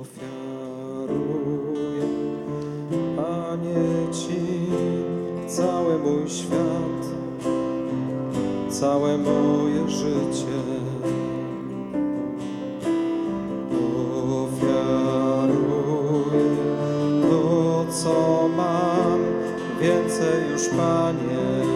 Ofiaruję, Panie Ci, cały mój świat, całe moje życie. Ofiaruję to, co mam, więcej już, Panie,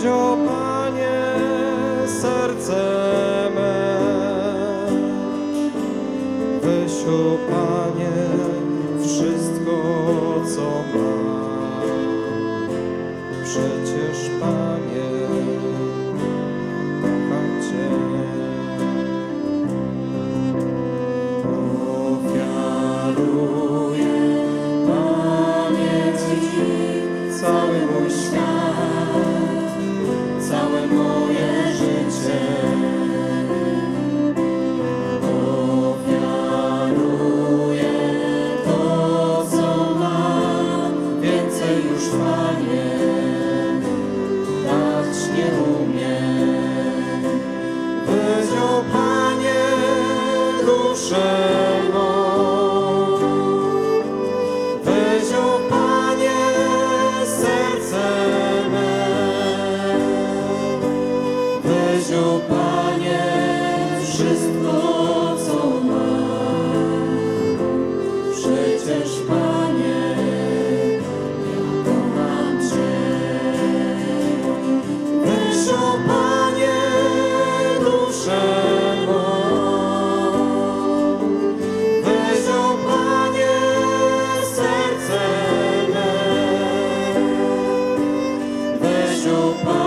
Weź, o Panie, serce me. Weź, o Panie, wszystko, co mam. Przecież, Panie, duszę mą. Weź, o Panie, serce me. Panie, wszystko, serce